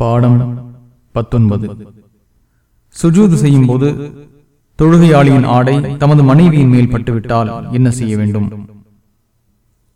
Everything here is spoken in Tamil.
பாடம் பத்தொன்பது. சுஜூது செய்யும் போது தொழுகையாளியின் ஆடை தமது மனைவியின் மேல் பட்டுவிட்டால் என்ன செய்ய வேண்டும்?